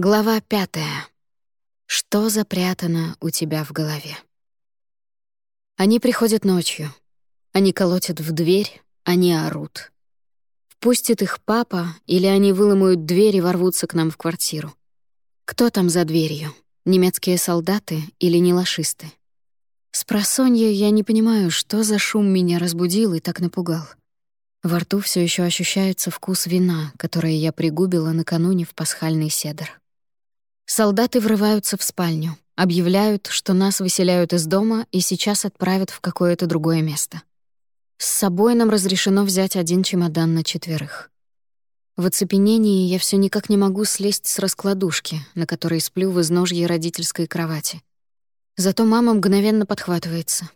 Глава пятая. Что запрятано у тебя в голове? Они приходят ночью. Они колотят в дверь, они орут. Впустит их папа, или они выломают дверь и ворвутся к нам в квартиру. Кто там за дверью? Немецкие солдаты или нелашисты? С просонья я не понимаю, что за шум меня разбудил и так напугал. Во рту все еще ощущается вкус вина, которое я пригубила накануне в пасхальный седр. Солдаты врываются в спальню, объявляют, что нас выселяют из дома и сейчас отправят в какое-то другое место. С собой нам разрешено взять один чемодан на четверых. В оцепенении я все никак не могу слезть с раскладушки, на которой сплю в изножье родительской кровати. Зато мама мгновенно подхватывается.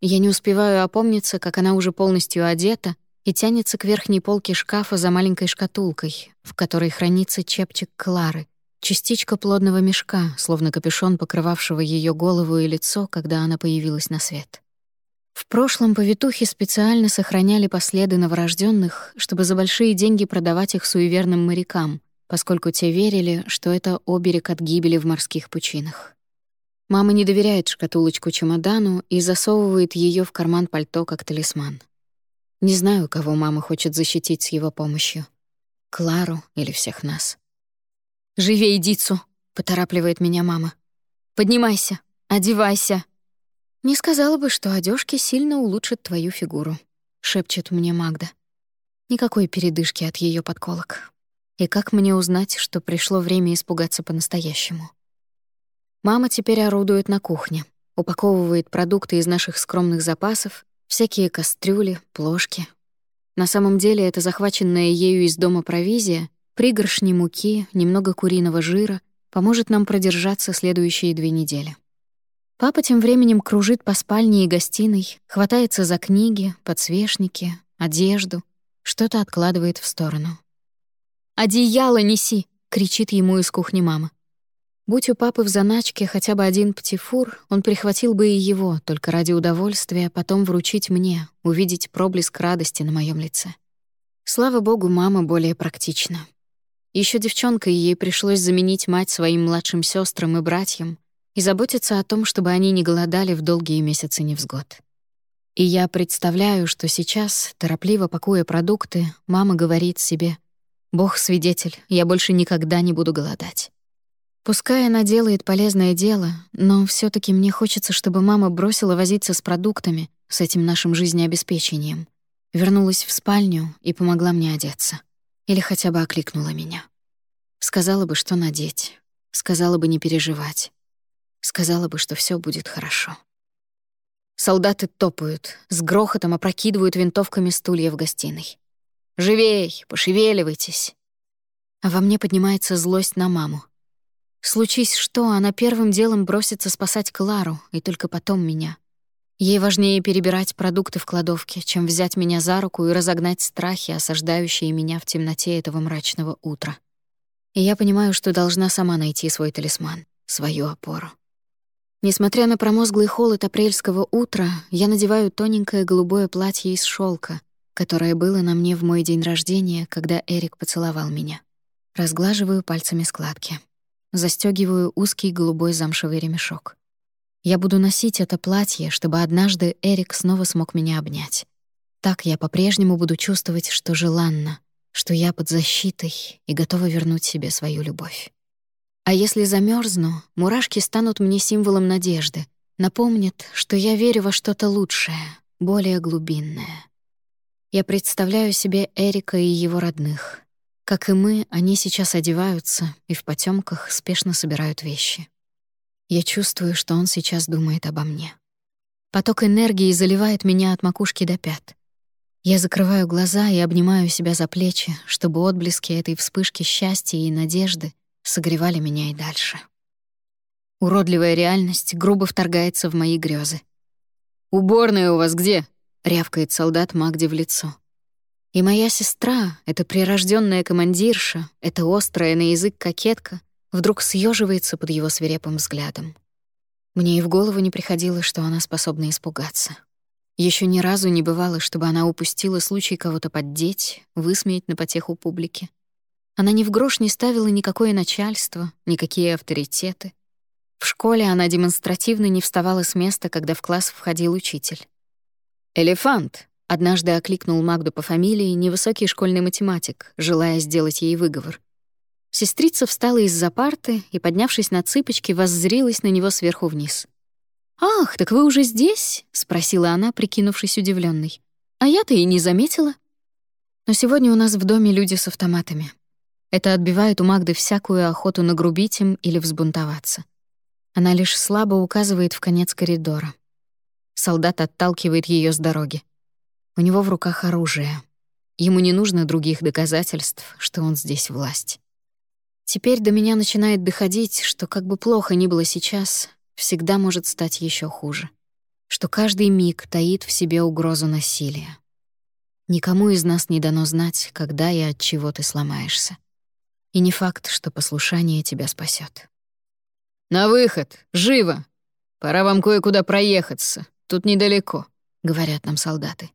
Я не успеваю опомниться, как она уже полностью одета и тянется к верхней полке шкафа за маленькой шкатулкой, в которой хранится чепчик Клары, Частичка плодного мешка, словно капюшон, покрывавшего ее голову и лицо, когда она появилась на свет. В прошлом повитухи специально сохраняли последы новорожденных, чтобы за большие деньги продавать их суеверным морякам, поскольку те верили, что это оберег от гибели в морских пучинах. Мама не доверяет шкатулочку чемодану и засовывает ее в карман пальто как талисман. Не знаю, кого мама хочет защитить с его помощью. Клару или всех нас. «Живей, Дицу!» — поторапливает меня мама. «Поднимайся, одевайся!» «Не сказала бы, что одежки сильно улучшат твою фигуру», — шепчет мне Магда. Никакой передышки от ее подколок. И как мне узнать, что пришло время испугаться по-настоящему? Мама теперь орудует на кухне, упаковывает продукты из наших скромных запасов, всякие кастрюли, плошки. На самом деле это захваченная ею из дома провизия Пригоршни муки, немного куриного жира поможет нам продержаться следующие две недели. Папа тем временем кружит по спальне и гостиной, хватается за книги, подсвечники, одежду, что-то откладывает в сторону. «Одеяло неси!» — кричит ему из кухни мама. Будь у папы в заначке хотя бы один птифур, он прихватил бы и его, только ради удовольствия потом вручить мне, увидеть проблеск радости на моем лице. Слава богу, мама более практична. Еще девчонкой ей пришлось заменить мать своим младшим сестрам и братьям и заботиться о том, чтобы они не голодали в долгие месяцы невзгод. И я представляю, что сейчас, торопливо пакуя продукты, мама говорит себе «Бог свидетель, я больше никогда не буду голодать». Пускай она делает полезное дело, но все таки мне хочется, чтобы мама бросила возиться с продуктами, с этим нашим жизнеобеспечением, вернулась в спальню и помогла мне одеться. Или хотя бы окликнула меня. Сказала бы, что надеть. Сказала бы не переживать. Сказала бы, что все будет хорошо. Солдаты топают, с грохотом опрокидывают винтовками стулья в гостиной. «Живей! Пошевеливайтесь!» А во мне поднимается злость на маму. Случись что, она первым делом бросится спасать Клару, и только потом меня. Ей важнее перебирать продукты в кладовке, чем взять меня за руку и разогнать страхи, осаждающие меня в темноте этого мрачного утра. И я понимаю, что должна сама найти свой талисман, свою опору. Несмотря на промозглый холод апрельского утра, я надеваю тоненькое голубое платье из шелка, которое было на мне в мой день рождения, когда Эрик поцеловал меня. Разглаживаю пальцами складки. застегиваю узкий голубой замшевый ремешок. Я буду носить это платье, чтобы однажды Эрик снова смог меня обнять. Так я по-прежнему буду чувствовать, что желанна, что я под защитой и готова вернуть себе свою любовь. А если замерзну, мурашки станут мне символом надежды, напомнят, что я верю во что-то лучшее, более глубинное. Я представляю себе Эрика и его родных. Как и мы, они сейчас одеваются и в потемках спешно собирают вещи. Я чувствую, что он сейчас думает обо мне. Поток энергии заливает меня от макушки до пят. Я закрываю глаза и обнимаю себя за плечи, чтобы отблески этой вспышки счастья и надежды согревали меня и дальше. Уродливая реальность грубо вторгается в мои грезы. «Уборная у вас где?» — рявкает солдат Магде в лицо. И моя сестра, эта прирожденная командирша, эта острая на язык кокетка — вдруг съеживается под его свирепым взглядом. Мне и в голову не приходило, что она способна испугаться. Еще ни разу не бывало, чтобы она упустила случай кого-то поддеть, высмеять на потеху публики. Она ни в грош не ставила никакое начальство, никакие авторитеты. В школе она демонстративно не вставала с места, когда в класс входил учитель. «Элефант!» — однажды окликнул Магду по фамилии невысокий школьный математик, желая сделать ей выговор. Сестрица встала из-за парты и, поднявшись на цыпочки, воззрилась на него сверху вниз. «Ах, так вы уже здесь?» — спросила она, прикинувшись удивленной. «А я-то и не заметила». Но сегодня у нас в доме люди с автоматами. Это отбивает у Магды всякую охоту нагрубить им или взбунтоваться. Она лишь слабо указывает в конец коридора. Солдат отталкивает ее с дороги. У него в руках оружие. Ему не нужно других доказательств, что он здесь власть. Теперь до меня начинает доходить, что как бы плохо ни было сейчас, всегда может стать еще хуже. Что каждый миг таит в себе угрозу насилия. Никому из нас не дано знать, когда и от чего ты сломаешься. И не факт, что послушание тебя спасет. «На выход! Живо! Пора вам кое-куда проехаться. Тут недалеко», — говорят нам солдаты.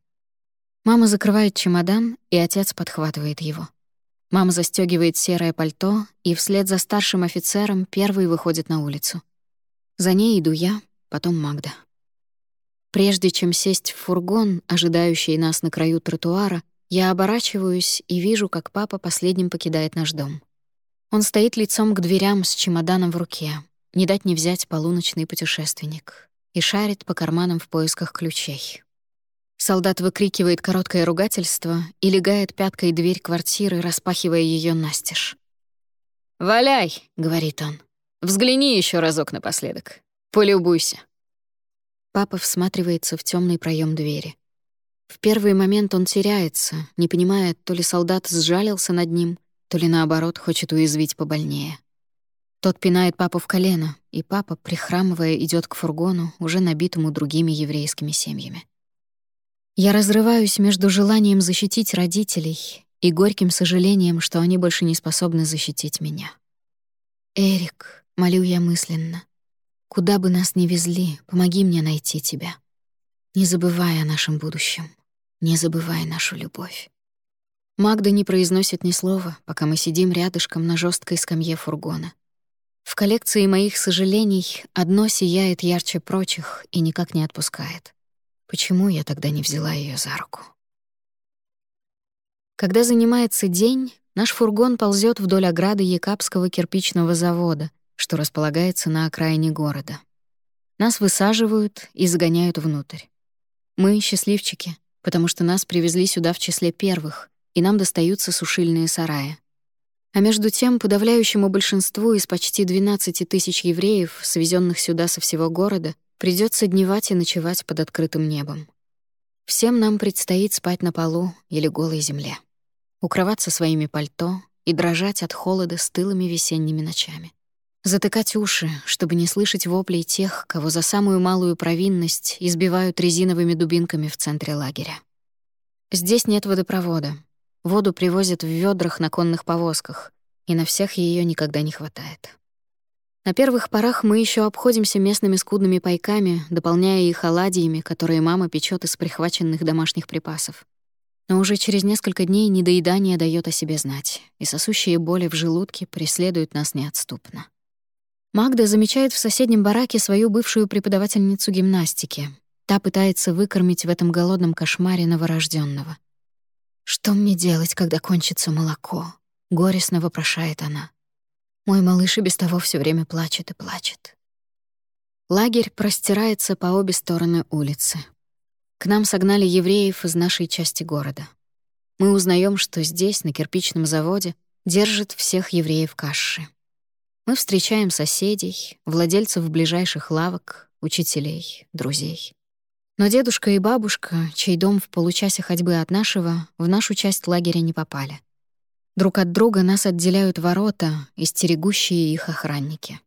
Мама закрывает чемодан, и отец подхватывает его. Мама застегивает серое пальто, и вслед за старшим офицером первый выходит на улицу. За ней иду я, потом Магда. Прежде чем сесть в фургон, ожидающий нас на краю тротуара, я оборачиваюсь и вижу, как папа последним покидает наш дом. Он стоит лицом к дверям с чемоданом в руке, не дать не взять полуночный путешественник и шарит по карманам в поисках ключей. Солдат выкрикивает короткое ругательство и легает пяткой дверь квартиры, распахивая ее настежь. «Валяй!» — говорит он. «Взгляни еще разок напоследок. Полюбуйся». Папа всматривается в темный проем двери. В первый момент он теряется, не понимая, то ли солдат сжалился над ним, то ли наоборот хочет уязвить побольнее. Тот пинает папу в колено, и папа, прихрамывая, идет к фургону, уже набитому другими еврейскими семьями. Я разрываюсь между желанием защитить родителей и горьким сожалением, что они больше не способны защитить меня. «Эрик», — молю я мысленно, — «куда бы нас ни везли, помоги мне найти тебя. Не забывай о нашем будущем, не забывай нашу любовь». Магда не произносит ни слова, пока мы сидим рядышком на жесткой скамье фургона. В коллекции моих сожалений одно сияет ярче прочих и никак не отпускает. Почему я тогда не взяла ее за руку? Когда занимается день, наш фургон ползет вдоль ограды Якапского кирпичного завода, что располагается на окраине города. Нас высаживают и загоняют внутрь. Мы — счастливчики, потому что нас привезли сюда в числе первых, и нам достаются сушильные сараи. А между тем, подавляющему большинству из почти 12 тысяч евреев, свезенных сюда со всего города, придется дневать и ночевать под открытым небом. Всем нам предстоит спать на полу или голой земле, укрываться своими пальто и дрожать от холода стылыми весенними ночами. Затыкать уши, чтобы не слышать воплей тех, кого за самую малую провинность избивают резиновыми дубинками в центре лагеря. Здесь нет водопровода, Воду привозят в ведрах на конных повозках, и на всех ее никогда не хватает. На первых порах мы еще обходимся местными скудными пайками, дополняя их оладьями, которые мама печет из прихваченных домашних припасов. Но уже через несколько дней недоедание дает о себе знать, и сосущие боли в желудке преследуют нас неотступно. Магда замечает в соседнем бараке свою бывшую преподавательницу гимнастики. Та пытается выкормить в этом голодном кошмаре новорожденного. «Что мне делать, когда кончится молоко?» — горестно вопрошает она. Мой малыш и без того все время плачет и плачет. Лагерь простирается по обе стороны улицы. К нам согнали евреев из нашей части города. Мы узнаем, что здесь, на кирпичном заводе, держат всех евреев каши. Мы встречаем соседей, владельцев ближайших лавок, учителей, друзей. Но дедушка и бабушка, чей дом в получасе ходьбы от нашего, в нашу часть лагеря не попали. Друг от друга нас отделяют ворота и стерегущие их охранники.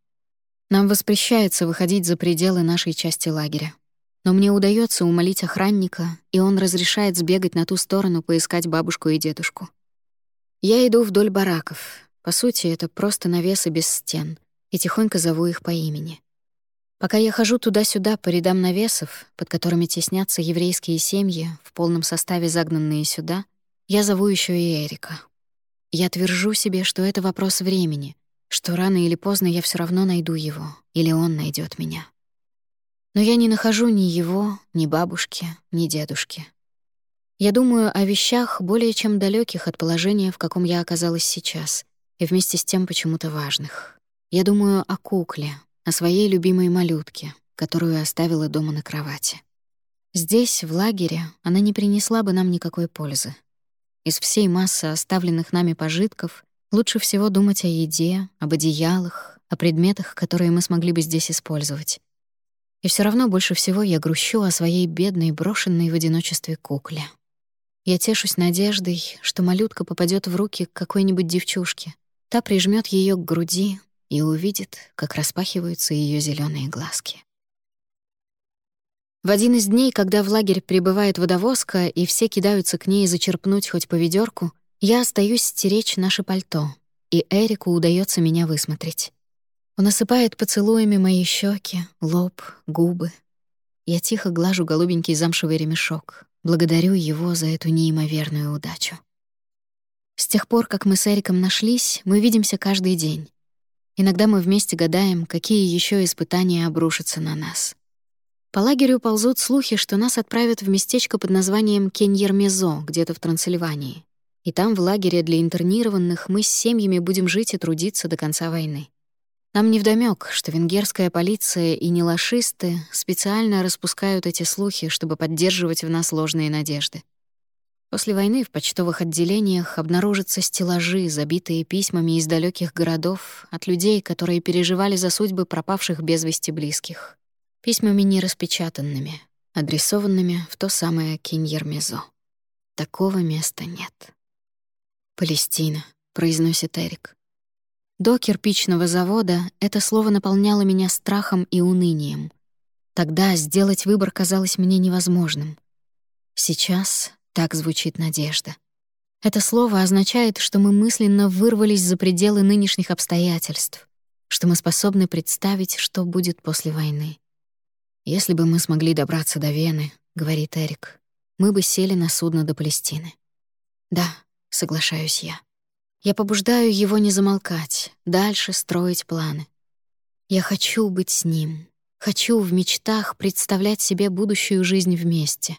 Нам воспрещается выходить за пределы нашей части лагеря. Но мне удается умолить охранника, и он разрешает сбегать на ту сторону поискать бабушку и дедушку. Я иду вдоль бараков. По сути, это просто навесы без стен, и тихонько зову их по имени. Пока я хожу туда-сюда по рядам навесов, под которыми теснятся еврейские семьи, в полном составе загнанные сюда, я зову еще и Эрика. Я твержу себе, что это вопрос времени, что рано или поздно я все равно найду его, или он найдет меня. Но я не нахожу ни его, ни бабушки, ни дедушки. Я думаю о вещах, более чем далеких от положения, в каком я оказалась сейчас, и вместе с тем почему-то важных. Я думаю о кукле, о своей любимой малютке, которую оставила дома на кровати. Здесь, в лагере, она не принесла бы нам никакой пользы. Из всей массы оставленных нами пожитков лучше всего думать о еде, об одеялах, о предметах, которые мы смогли бы здесь использовать. И все равно больше всего я грущу о своей бедной, брошенной в одиночестве кукле. Я тешусь надеждой, что малютка попадет в руки какой-нибудь девчушки. Та прижмет ее к груди и увидит, как распахиваются ее зеленые глазки. В один из дней, когда в лагерь прибывает водовозка, и все кидаются к ней зачерпнуть хоть по ведерку, я остаюсь стеречь наше пальто, и Эрику удается меня высмотреть. Он осыпает поцелуями мои щеки, лоб, губы. Я тихо глажу голубенький замшевый ремешок, благодарю его за эту неимоверную удачу. С тех пор, как мы с Эриком нашлись, мы видимся каждый день. Иногда мы вместе гадаем, какие еще испытания обрушатся на нас. По лагерю ползут слухи, что нас отправят в местечко под названием Кеньермезо, где-то в Трансильвании. И там, в лагере для интернированных, мы с семьями будем жить и трудиться до конца войны. Нам невдомёк, что венгерская полиция и нелашисты специально распускают эти слухи, чтобы поддерживать в нас ложные надежды. После войны в почтовых отделениях обнаружатся стеллажи, забитые письмами из далеких городов от людей, которые переживали за судьбы пропавших без вести близких письмами нераспечатанными, адресованными в то самое Киньермезо. Такого места нет. «Палестина», — произносит Эрик. До кирпичного завода это слово наполняло меня страхом и унынием. Тогда сделать выбор казалось мне невозможным. Сейчас так звучит надежда. Это слово означает, что мы мысленно вырвались за пределы нынешних обстоятельств, что мы способны представить, что будет после войны. «Если бы мы смогли добраться до Вены», — говорит Эрик, «мы бы сели на судно до Палестины». «Да», — соглашаюсь я. Я побуждаю его не замолкать, дальше строить планы. Я хочу быть с ним, хочу в мечтах представлять себе будущую жизнь вместе.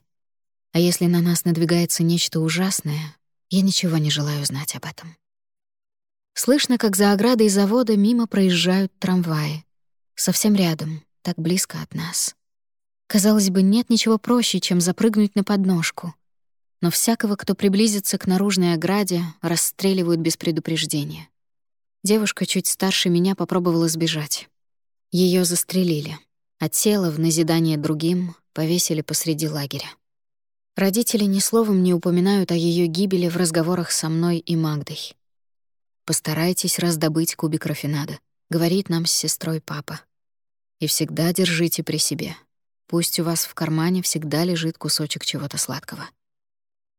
А если на нас надвигается нечто ужасное, я ничего не желаю знать об этом. Слышно, как за оградой завода мимо проезжают трамваи. Совсем рядом, так близко от нас. Казалось бы, нет ничего проще, чем запрыгнуть на подножку. Но всякого, кто приблизится к наружной ограде, расстреливают без предупреждения. Девушка чуть старше меня попробовала сбежать. Ее застрелили, а тело в назидание другим повесили посреди лагеря. Родители ни словом не упоминают о ее гибели в разговорах со мной и Магдой. «Постарайтесь раздобыть кубик рафинада», — говорит нам с сестрой папа и всегда держите при себе. Пусть у вас в кармане всегда лежит кусочек чего-то сладкого.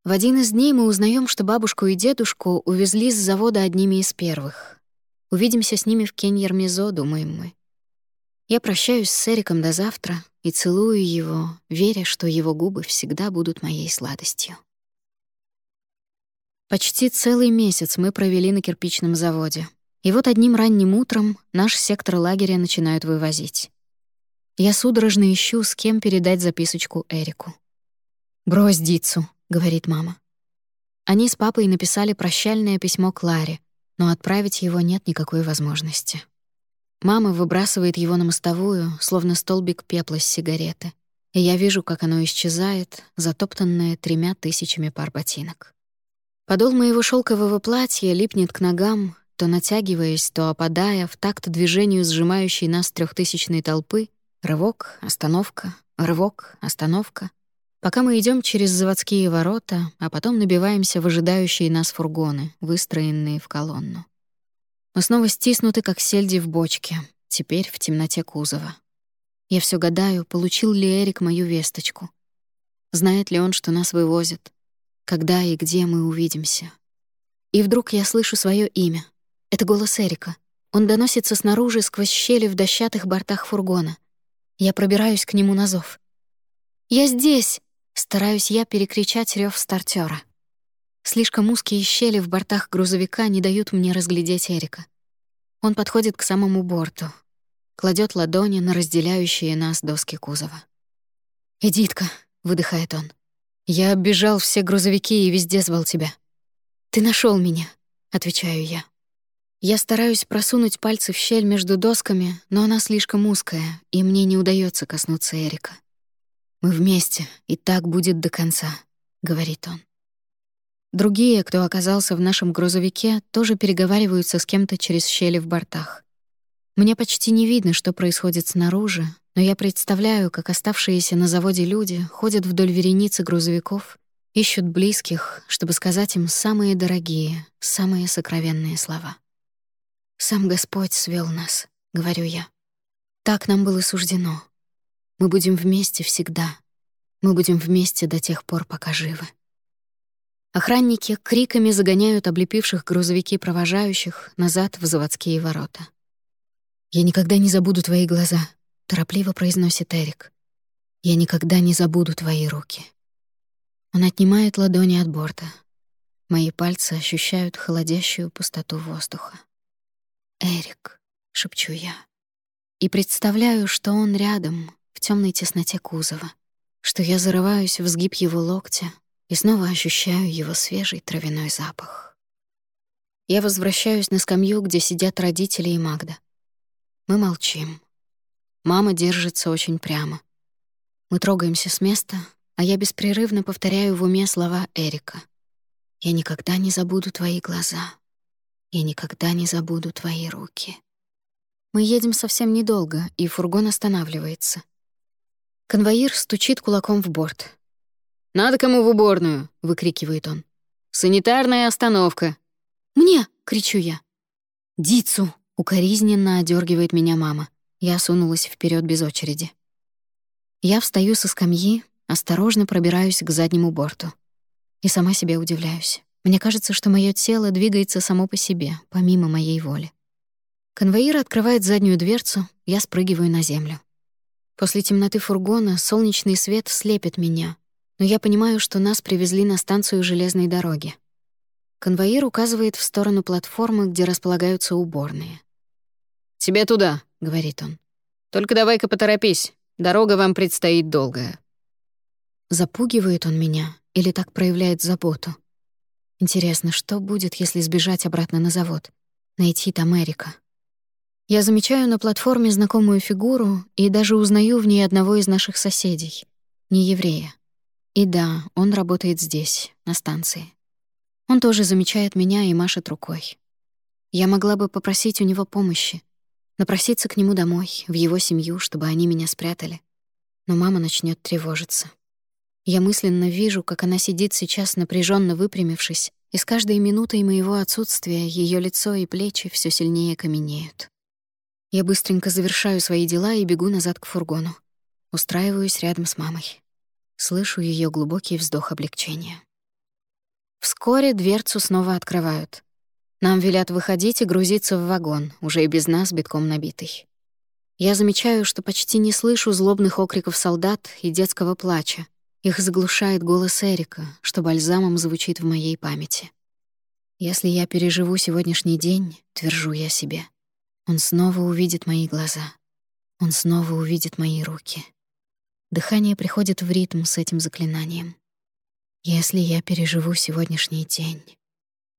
В один из дней мы узнаем, что бабушку и дедушку увезли с завода одними из первых. Увидимся с ними в Кеньермезо, думаем мы. Я прощаюсь с Эриком до завтра и целую его, веря, что его губы всегда будут моей сладостью. Почти целый месяц мы провели на кирпичном заводе. И вот одним ранним утром наш сектор лагеря начинают вывозить. Я судорожно ищу, с кем передать записочку Эрику. «Брось Дицу», — говорит мама. Они с папой написали прощальное письмо Кларе, но отправить его нет никакой возможности. Мама выбрасывает его на мостовую, словно столбик пепла с сигареты, и я вижу, как оно исчезает, затоптанное тремя тысячами пар ботинок. Подол моего шелкового платья липнет к ногам, то натягиваясь, то опадая в такт движению сжимающей нас трехтысячной толпы, рывок, остановка, рывок, остановка, пока мы идем через заводские ворота, а потом набиваемся в ожидающие нас фургоны, выстроенные в колонну. Мы снова стиснуты, как сельди в бочке, теперь в темноте кузова. Я все гадаю, получил ли Эрик мою весточку. Знает ли он, что нас вывозят? Когда и где мы увидимся? И вдруг я слышу свое имя. Это голос Эрика. Он доносится снаружи сквозь щели в дощатых бортах фургона. Я пробираюсь к нему на зов. «Я здесь!» — стараюсь я перекричать рев стартера. Слишком узкие щели в бортах грузовика не дают мне разглядеть Эрика. Он подходит к самому борту, кладет ладони на разделяющие нас доски кузова. «Эдитка», — выдыхает он, — «я оббежал все грузовики и везде звал тебя». «Ты нашел меня», — отвечаю я. Я стараюсь просунуть пальцы в щель между досками, но она слишком узкая, и мне не удается коснуться Эрика. «Мы вместе, и так будет до конца», — говорит он. Другие, кто оказался в нашем грузовике, тоже переговариваются с кем-то через щели в бортах. Мне почти не видно, что происходит снаружи, но я представляю, как оставшиеся на заводе люди ходят вдоль вереницы грузовиков, ищут близких, чтобы сказать им самые дорогие, самые сокровенные слова. «Сам Господь свел нас», — говорю я. «Так нам было суждено. Мы будем вместе всегда. Мы будем вместе до тех пор, пока живы». Охранники криками загоняют облепивших грузовики провожающих назад в заводские ворота. «Я никогда не забуду твои глаза», — торопливо произносит Эрик. «Я никогда не забуду твои руки». Он отнимает ладони от борта. Мои пальцы ощущают холодящую пустоту воздуха. «Эрик», — шепчу я. И представляю, что он рядом, в темной тесноте кузова, что я зарываюсь в сгиб его локтя, и снова ощущаю его свежий травяной запах. Я возвращаюсь на скамью, где сидят родители и Магда. Мы молчим. Мама держится очень прямо. Мы трогаемся с места, а я беспрерывно повторяю в уме слова Эрика. «Я никогда не забуду твои глаза. Я никогда не забуду твои руки». Мы едем совсем недолго, и фургон останавливается. Конвоир стучит кулаком в борт. «Надо кому в уборную!» — выкрикивает он. «Санитарная остановка!» «Мне!» — кричу я. «Дицу!» — укоризненно одергивает меня мама. Я сунулась вперед без очереди. Я встаю со скамьи, осторожно пробираюсь к заднему борту. И сама себе удивляюсь. Мне кажется, что мое тело двигается само по себе, помимо моей воли. Конвоир открывает заднюю дверцу, я спрыгиваю на землю. После темноты фургона солнечный свет слепит меня, но я понимаю, что нас привезли на станцию железной дороги. Конвоир указывает в сторону платформы, где располагаются уборные. «Тебе туда», — говорит он. «Только давай-ка поторопись, дорога вам предстоит долгая». Запугивает он меня или так проявляет заботу? Интересно, что будет, если сбежать обратно на завод? Найти там Эрика. Я замечаю на платформе знакомую фигуру и даже узнаю в ней одного из наших соседей, не еврея. И да, он работает здесь, на станции. Он тоже замечает меня и машет рукой. Я могла бы попросить у него помощи, напроситься к нему домой, в его семью, чтобы они меня спрятали. Но мама начнет тревожиться. Я мысленно вижу, как она сидит сейчас напряженно выпрямившись, и с каждой минутой моего отсутствия ее лицо и плечи все сильнее каменеют. Я быстренько завершаю свои дела и бегу назад к фургону. Устраиваюсь рядом с мамой. Слышу ее глубокий вздох облегчения. Вскоре дверцу снова открывают. Нам велят выходить и грузиться в вагон, уже и без нас битком набитый. Я замечаю, что почти не слышу злобных окриков солдат и детского плача. Их заглушает голос Эрика, что бальзамом звучит в моей памяти. Если я переживу сегодняшний день, твержу я себе, он снова увидит мои глаза. Он снова увидит мои руки. Дыхание приходит в ритм с этим заклинанием. Если я переживу сегодняшний день,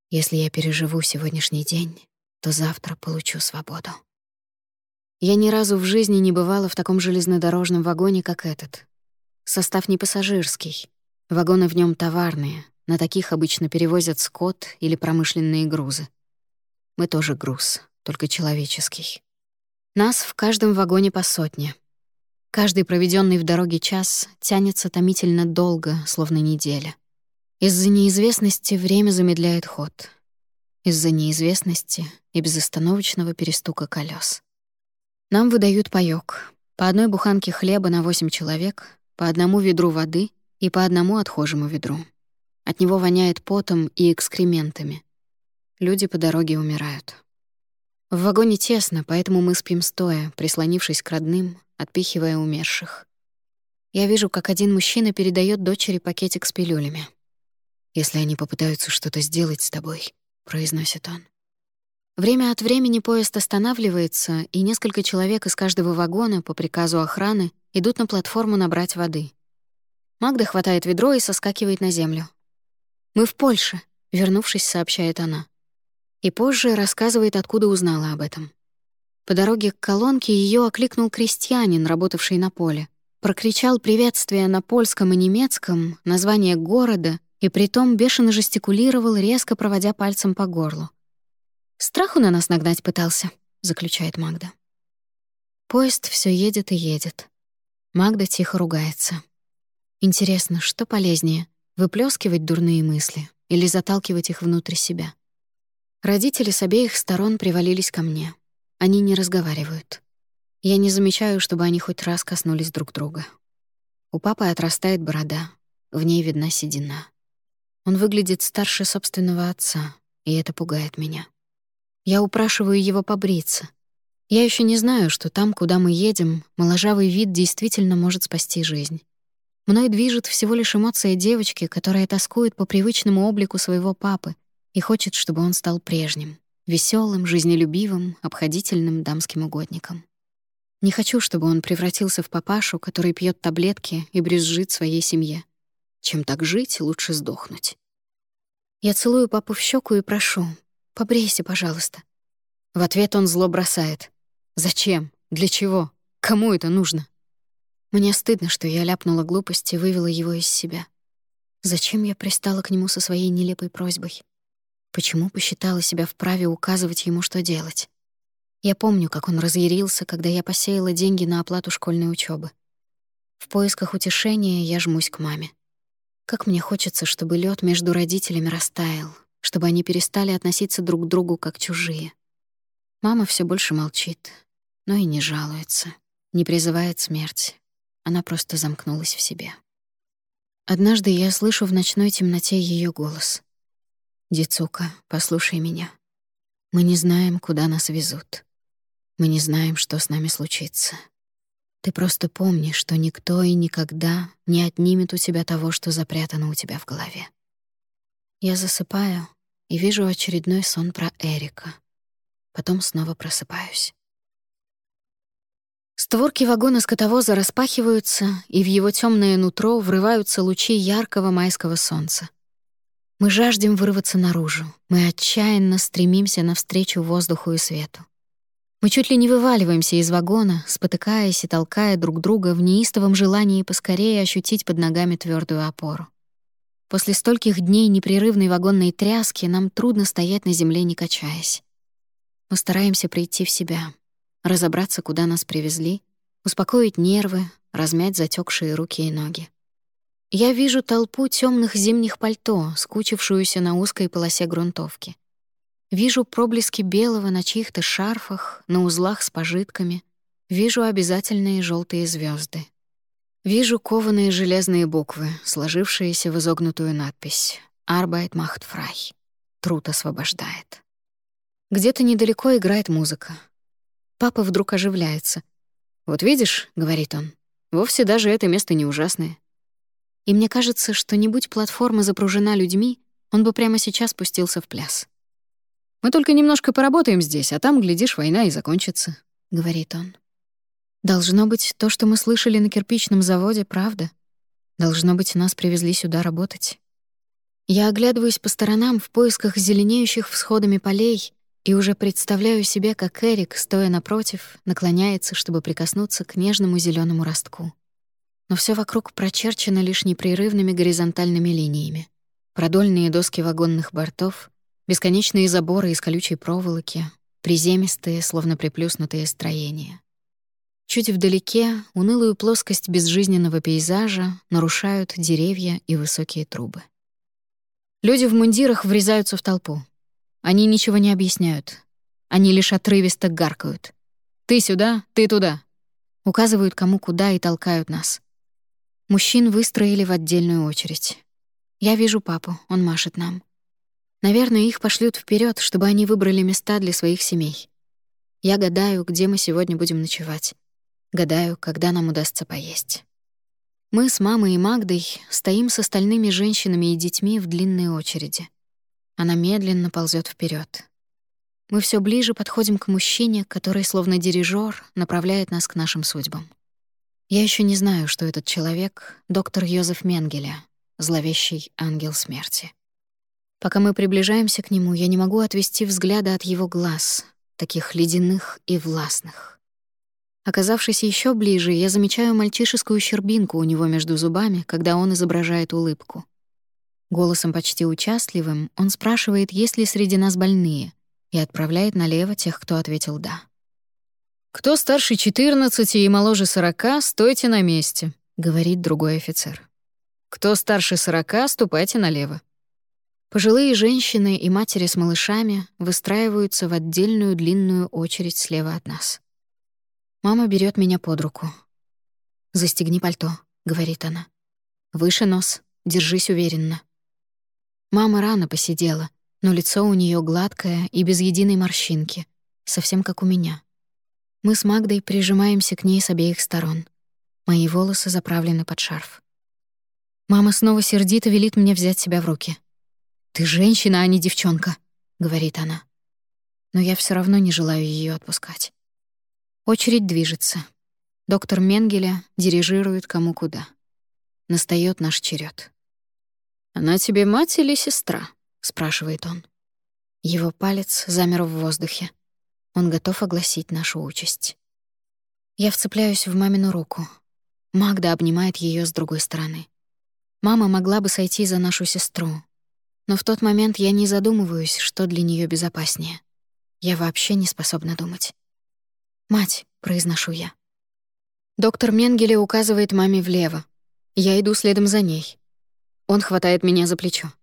если я переживу сегодняшний день, то завтра получу свободу. Я ни разу в жизни не бывала в таком железнодорожном вагоне, как этот. Состав не пассажирский. Вагоны в нем товарные. На таких обычно перевозят скот или промышленные грузы. Мы тоже груз, только человеческий. Нас в каждом вагоне по сотне — Каждый проведенный в дороге час тянется томительно долго, словно неделя. Из-за неизвестности время замедляет ход. Из-за неизвестности и безостановочного перестука колес. Нам выдают паёк. По одной буханке хлеба на восемь человек, по одному ведру воды и по одному отхожему ведру. От него воняет потом и экскрементами. Люди по дороге умирают. В вагоне тесно, поэтому мы спим стоя, прислонившись к родным, отпихивая умерших. Я вижу, как один мужчина передает дочери пакетик с пилюлями. если они попытаются что-то сделать с тобой», — произносит он. Время от времени поезд останавливается, и несколько человек из каждого вагона по приказу охраны идут на платформу набрать воды. Магда хватает ведро и соскакивает на землю. «Мы в Польше», — вернувшись, сообщает она. И позже рассказывает, откуда узнала об этом. По дороге к колонке ее окликнул крестьянин, работавший на поле. Прокричал приветствие на польском и немецком, название города, и притом бешено жестикулировал, резко проводя пальцем по горлу. «Страху на нас нагнать пытался», — заключает Магда. Поезд все едет и едет. Магда тихо ругается. Интересно, что полезнее — выплескивать дурные мысли или заталкивать их внутрь себя? Родители с обеих сторон привалились ко мне. Они не разговаривают. Я не замечаю, чтобы они хоть раз коснулись друг друга. У папы отрастает борода, в ней видна седина. Он выглядит старше собственного отца, и это пугает меня. Я упрашиваю его побриться. Я еще не знаю, что там, куда мы едем, моложавый вид действительно может спасти жизнь. Мной движет всего лишь эмоция девочки, которая тоскует по привычному облику своего папы и хочет, чтобы он стал прежним, веселым, жизнелюбивым, обходительным дамским угодником. Не хочу, чтобы он превратился в папашу, который пьет таблетки и брюзжит своей семье. Чем так жить, лучше сдохнуть. Я целую папу в щеку и прошу, Побрейся, пожалуйста». В ответ он зло бросает. «Зачем? Для чего? Кому это нужно?» Мне стыдно, что я ляпнула глупость и вывела его из себя. Зачем я пристала к нему со своей нелепой просьбой? Почему посчитала себя вправе указывать ему, что делать? Я помню, как он разъярился, когда я посеяла деньги на оплату школьной учебы. В поисках утешения я жмусь к маме. Как мне хочется, чтобы лед между родителями растаял, чтобы они перестали относиться друг к другу как чужие. Мама все больше молчит, но и не жалуется, не призывает смерть. Она просто замкнулась в себе. Однажды я слышу в ночной темноте ее голос. «Дицука, послушай меня. Мы не знаем, куда нас везут. Мы не знаем, что с нами случится. Ты просто помни, что никто и никогда не отнимет у тебя того, что запрятано у тебя в голове. Я засыпаю и вижу очередной сон про Эрика. Потом снова просыпаюсь. Створки вагона скотовоза распахиваются, и в его темное нутро врываются лучи яркого майского солнца. Мы жаждем вырваться наружу. Мы отчаянно стремимся навстречу воздуху и свету. Мы чуть ли не вываливаемся из вагона, спотыкаясь и толкая друг друга в неистовом желании поскорее ощутить под ногами твердую опору. После стольких дней непрерывной вагонной тряски нам трудно стоять на земле, не качаясь. Мы стараемся прийти в себя, разобраться, куда нас привезли, успокоить нервы, размять затекшие руки и ноги. Я вижу толпу темных зимних пальто, скучившуюся на узкой полосе грунтовки. Вижу проблески белого на чьих-то шарфах, на узлах с пожитками. Вижу обязательные желтые звезды. Вижу кованые железные буквы, сложившиеся в изогнутую надпись «Arbeit macht frei» — «Труд освобождает». Где-то недалеко играет музыка. Папа вдруг оживляется. «Вот видишь», — говорит он, — «вовсе даже это место не ужасное». И мне кажется, что не будь платформа запружена людьми, он бы прямо сейчас спустился в пляс. «Мы только немножко поработаем здесь, а там, глядишь, война и закончится», — говорит он. Должно быть, то, что мы слышали на кирпичном заводе, правда. Должно быть, нас привезли сюда работать. Я оглядываюсь по сторонам в поисках зеленеющих всходами полей и уже представляю себе, как Эрик, стоя напротив, наклоняется, чтобы прикоснуться к нежному зеленому ростку. Но все вокруг прочерчено лишь непрерывными горизонтальными линиями. Продольные доски вагонных бортов, бесконечные заборы из колючей проволоки, приземистые, словно приплюснутые строения. Чуть вдалеке унылую плоскость безжизненного пейзажа нарушают деревья и высокие трубы. Люди в мундирах врезаются в толпу. Они ничего не объясняют. Они лишь отрывисто гаркают. «Ты сюда, ты туда!» Указывают кому куда и толкают нас. Мужчин выстроили в отдельную очередь. Я вижу папу, он машет нам. Наверное, их пошлют вперед, чтобы они выбрали места для своих семей. Я гадаю, где мы сегодня будем ночевать. Гадаю, когда нам удастся поесть. Мы с мамой и Магдой стоим с остальными женщинами и детьми в длинной очереди. Она медленно ползет вперед. Мы все ближе подходим к мужчине, который, словно дирижер, направляет нас к нашим судьбам. Я еще не знаю, что этот человек — доктор Йозеф Менгеля, зловещий ангел смерти. Пока мы приближаемся к нему, я не могу отвести взгляда от его глаз, таких ледяных и властных. Оказавшись еще ближе, я замечаю мальчишескую щербинку у него между зубами, когда он изображает улыбку. Голосом почти участливым он спрашивает, есть ли среди нас больные, и отправляет налево тех, кто ответил «да». «Кто старше 14 и моложе 40, стойте на месте», — говорит другой офицер. «Кто старше 40, ступайте налево». Пожилые женщины и матери с малышами выстраиваются в отдельную длинную очередь слева от нас. Мама берет меня под руку. «Застегни пальто», — говорит она. «Выше нос, держись уверенно». Мама рано посидела, но лицо у нее гладкое и без единой морщинки, совсем как у меня. Мы с Магдой прижимаемся к ней с обеих сторон. Мои волосы заправлены под шарф. Мама снова сердито велит мне взять себя в руки. «Ты женщина, а не девчонка», — говорит она. Но я все равно не желаю ее отпускать. Очередь движется. Доктор Менгеля дирижирует кому куда. Настает наш черед. «Она тебе мать или сестра?» — спрашивает он. Его палец замер в воздухе. Он готов огласить нашу участь. Я вцепляюсь в мамину руку. Магда обнимает ее с другой стороны. Мама могла бы сойти за нашу сестру. Но в тот момент я не задумываюсь, что для нее безопаснее. Я вообще не способна думать. «Мать», — произношу я. Доктор Менгеле указывает маме влево. Я иду следом за ней. Он хватает меня за плечо.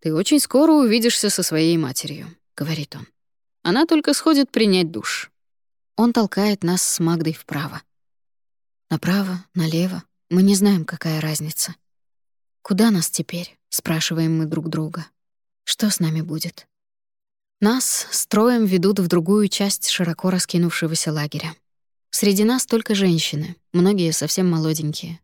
«Ты очень скоро увидишься со своей матерью», — говорит он. Она только сходит принять душ. Он толкает нас с Магдой вправо. Направо, налево. Мы не знаем, какая разница. «Куда нас теперь?» — спрашиваем мы друг друга. «Что с нами будет?» Нас строем ведут в другую часть широко раскинувшегося лагеря. Среди нас только женщины, многие совсем молоденькие.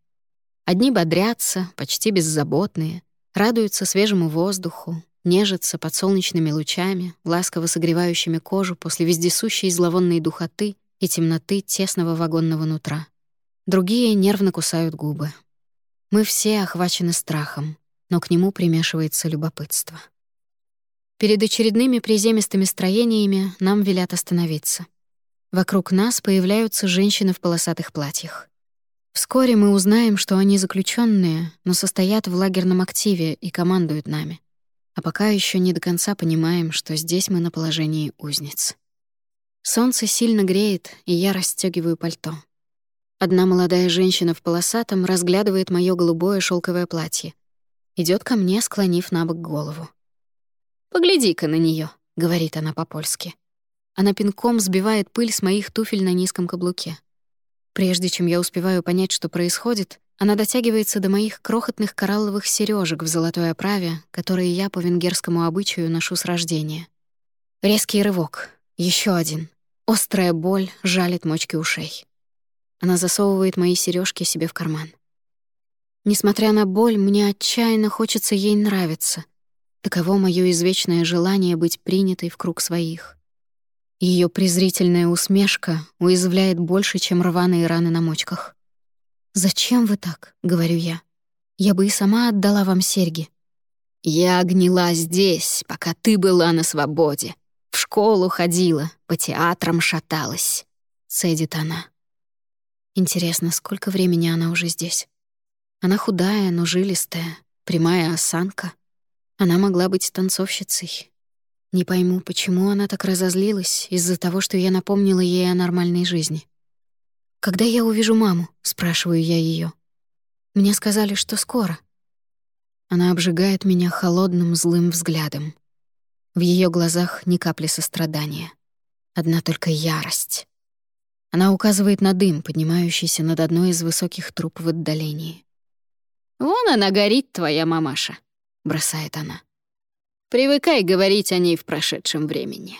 Одни бодрятся, почти беззаботные, радуются свежему воздуху, нежится под солнечными лучами, ласково согревающими кожу после вездесущей зловонной духоты и темноты тесного вагонного нутра. Другие нервно кусают губы. Мы все охвачены страхом, но к нему примешивается любопытство. Перед очередными приземистыми строениями нам велят остановиться. Вокруг нас появляются женщины в полосатых платьях. Вскоре мы узнаем, что они заключенные, но состоят в лагерном активе и командуют нами а пока еще не до конца понимаем, что здесь мы на положении узниц. Солнце сильно греет, и я расстегиваю пальто. Одна молодая женщина в полосатом разглядывает моё голубое шелковое платье. идет ко мне, склонив на бок голову. «Погляди-ка на неё, говорит она по-польски. Она пинком сбивает пыль с моих туфель на низком каблуке. Прежде чем я успеваю понять, что происходит, она дотягивается до моих крохотных коралловых сережек в золотой оправе, которые я по венгерскому обычаю ношу с рождения. Резкий рывок. еще один. Острая боль жалит мочки ушей. Она засовывает мои сережки себе в карман. Несмотря на боль, мне отчаянно хочется ей нравиться. Таково моё извечное желание быть принятой в круг своих. Ее презрительная усмешка уязвляет больше, чем рваные раны на мочках. «Зачем вы так?» — говорю я. «Я бы и сама отдала вам серьги». «Я гнила здесь, пока ты была на свободе. В школу ходила, по театрам шаталась», — цедит она. Интересно, сколько времени она уже здесь? Она худая, но жилистая, прямая осанка. Она могла быть танцовщицей. Не пойму, почему она так разозлилась из-за того, что я напомнила ей о нормальной жизни. «Когда я увижу маму?» — спрашиваю я ее. Мне сказали, что скоро. Она обжигает меня холодным злым взглядом. В ее глазах ни капли сострадания. Одна только ярость. Она указывает на дым, поднимающийся над одной из высоких труб в отдалении. «Вон она горит, твоя мамаша», — бросает она. «Привыкай говорить о ней в прошедшем времени».